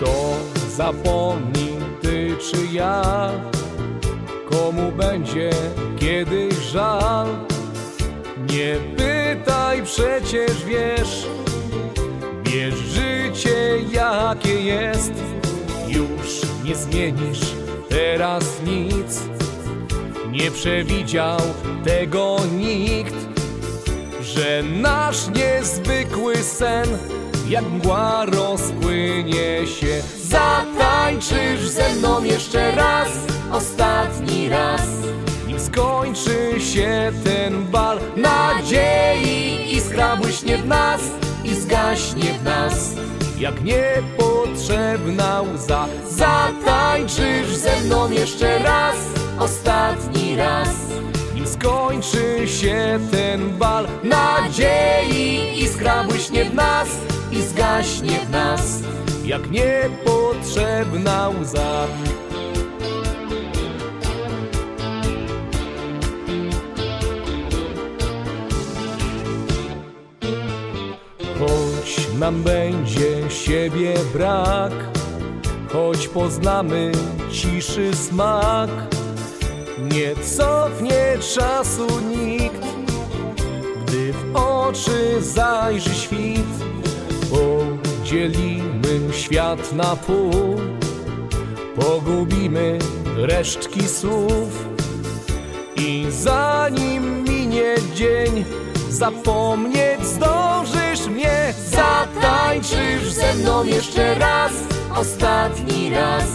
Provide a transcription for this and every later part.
Kto zapomni, ty czy ja? Komu będzie kiedyś żal? Nie pytaj, przecież wiesz, Bierz życie jakie jest Już nie zmienisz teraz nic Nie przewidział tego nikt Że nasz niezwykły sen Jak mgła rozpłynie się. Zatańczysz ze mną jeszcze raz Ostatni raz. Nim skończy się ten bal Nadziei iskra błyśnie w nas i zgaśnie w nas. Jak niepotrzebna łza Zatańczysz ze mną jeszcze raz Ostatni raz. Skończy się ten bal Nadziei iskra błyśnie w nas i zgaśnie w nas Jak niepotrzebna łza Choć nam będzie siebie brak, choć poznamy ciszy smak, nie cofnie czasu nikt, gdy w oczy zajrzy świt. Podzielimy świat na pół, pogubimy resztki słów i zanim minie dzień, zapomnieć zdążysz mnie. Zatańczysz ze mną jeszcze raz, ostatni raz.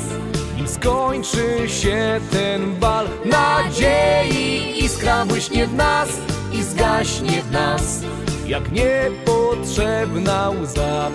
Nim skończy się ten bal nadziei, iskra błyśnie w nas i zgaśnie w nas, jak niepotrzebna łza.